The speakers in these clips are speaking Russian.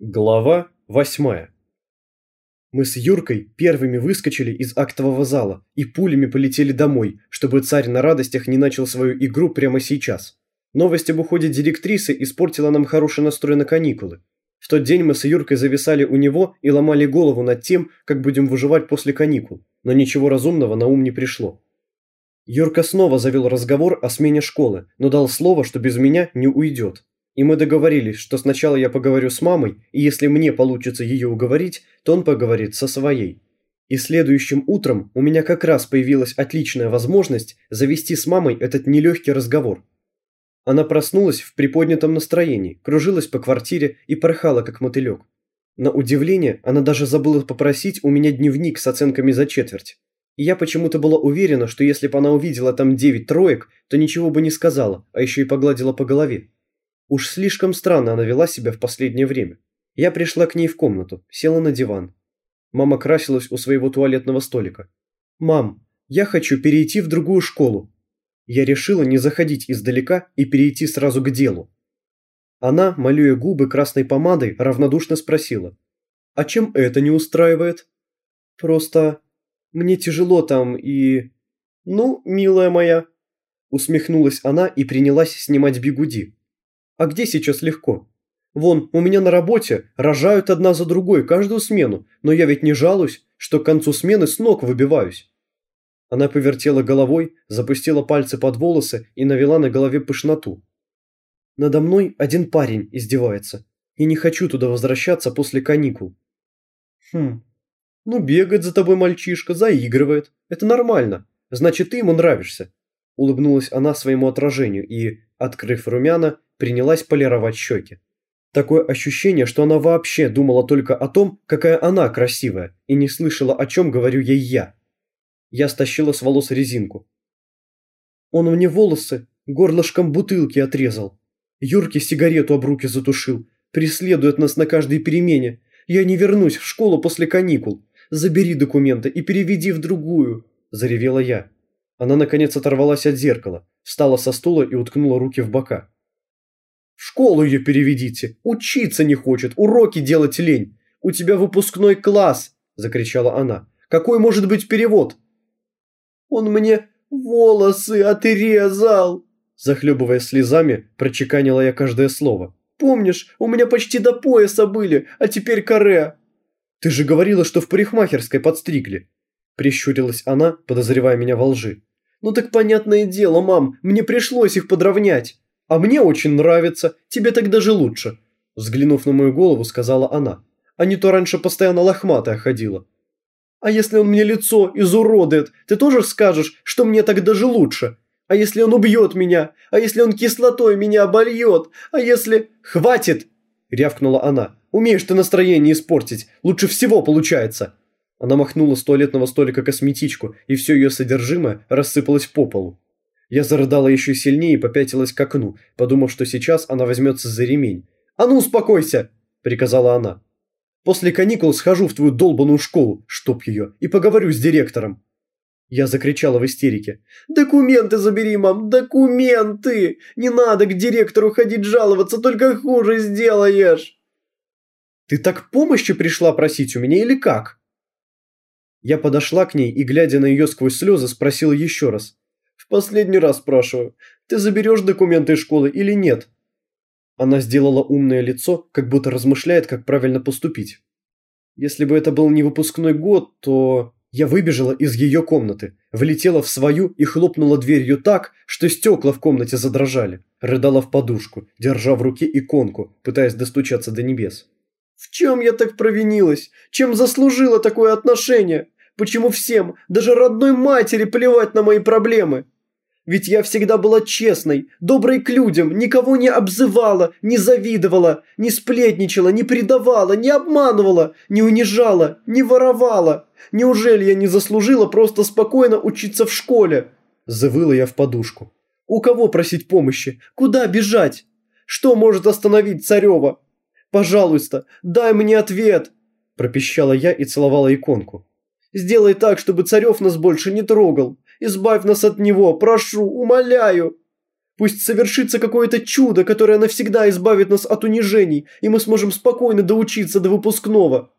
Глава восьмая Мы с Юркой первыми выскочили из актового зала и пулями полетели домой, чтобы царь на радостях не начал свою игру прямо сейчас. Новость об уходе директрисы испортила нам хороший настрой на каникулы. В тот день мы с Юркой зависали у него и ломали голову над тем, как будем выживать после каникул, но ничего разумного на ум не пришло. Юрка снова завел разговор о смене школы, но дал слово, что без меня не уйдет. И мы договорились, что сначала я поговорю с мамой, и если мне получится ее уговорить, то он поговорит со своей. И следующим утром у меня как раз появилась отличная возможность завести с мамой этот нелегкий разговор. Она проснулась в приподнятом настроении, кружилась по квартире и порхала, как мотылек. На удивление, она даже забыла попросить у меня дневник с оценками за четверть. И я почему-то была уверена, что если бы она увидела там девять троек, то ничего бы не сказала, а еще и погладила по голове. Уж слишком странно она вела себя в последнее время. Я пришла к ней в комнату, села на диван. Мама красилась у своего туалетного столика. «Мам, я хочу перейти в другую школу». Я решила не заходить издалека и перейти сразу к делу. Она, малюя губы красной помадой, равнодушно спросила. «А чем это не устраивает?» «Просто... мне тяжело там и...» «Ну, милая моя...» Усмехнулась она и принялась снимать бигуди. А где сейчас легко? Вон, у меня на работе рожают одна за другой каждую смену, но я ведь не жалуюсь, что к концу смены с ног выбиваюсь. Она повертела головой, запустила пальцы под волосы и навела на голове пышноту. Надо мной один парень издевается, и не хочу туда возвращаться после каникул. Хм, ну бегает за тобой мальчишка, заигрывает. Это нормально, значит ты ему нравишься. Улыбнулась она своему отражению и, открыв румяна, принялась полировать щеки. Такое ощущение, что она вообще думала только о том, какая она красивая, и не слышала, о чем говорю ей я. Я стащила с волос резинку. Он мне волосы горлышком бутылки отрезал. Юрке сигарету об руки затушил. Преследует нас на каждой перемене. Я не вернусь в школу после каникул. Забери документы и переведи в другую, заревела я. Она наконец оторвалась от зеркала, встала со стула и уткнула руки в бока. В школу ее переведите. Учиться не хочет, уроки делать лень. У тебя выпускной класс, закричала она. Какой может быть перевод? Он мне волосы отрезал, захлебываясь слезами, прочеканила я каждое слово. Помнишь, у меня почти до пояса были, а теперь каре. Ты же говорила, что в парикмахерской подстригли. Прищурилась она, подозревая меня во лжи. Ну так понятное дело, мам, мне пришлось их подровнять. «А мне очень нравится, тебе так даже лучше», – взглянув на мою голову, сказала она. «А не то раньше постоянно лохматая ходила». «А если он мне лицо изуродует, ты тоже скажешь, что мне так даже лучше? А если он убьет меня? А если он кислотой меня обольет? А если...» «Хватит!» – рявкнула она. «Умеешь ты настроение испортить, лучше всего получается». Она махнула с туалетного столика косметичку, и все ее содержимое рассыпалось по полу. Я зарыдала еще сильнее и попятилась к окну, подумав, что сейчас она возьмется за ремень. «А ну, успокойся!» – приказала она. «После каникул схожу в твою долбаную школу, чтоб ее, и поговорю с директором». Я закричала в истерике. «Документы забери, мам, документы! Не надо к директору ходить жаловаться, только хуже сделаешь!» «Ты так помощи пришла просить у меня или как?» Я подошла к ней и, глядя на ее сквозь слезы, спросила еще раз. Последний раз спрашиваю, ты заберешь документы из школы или нет?» Она сделала умное лицо, как будто размышляет, как правильно поступить. Если бы это был не выпускной год, то... Я выбежала из ее комнаты, влетела в свою и хлопнула дверью так, что стекла в комнате задрожали. Рыдала в подушку, держа в руке иконку, пытаясь достучаться до небес. «В чем я так провинилась? Чем заслужила такое отношение? Почему всем, даже родной матери, плевать на мои проблемы? Ведь я всегда была честной, доброй к людям, никого не обзывала, не завидовала, не сплетничала, не предавала, не обманывала, не унижала, не воровала. Неужели я не заслужила просто спокойно учиться в школе?» Завыла я в подушку. «У кого просить помощи? Куда бежать? Что может остановить Царева? Пожалуйста, дай мне ответ!» Пропищала я и целовала иконку. Сделай так, чтобы Царев нас больше не трогал. Избавь нас от него, прошу, умоляю. Пусть совершится какое-то чудо, которое навсегда избавит нас от унижений, и мы сможем спокойно доучиться до выпускного.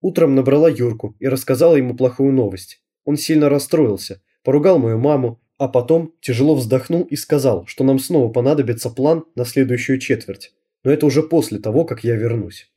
Утром набрала Юрку и рассказала ему плохую новость. Он сильно расстроился, поругал мою маму, а потом тяжело вздохнул и сказал, что нам снова понадобится план на следующую четверть. Но это уже после того, как я вернусь.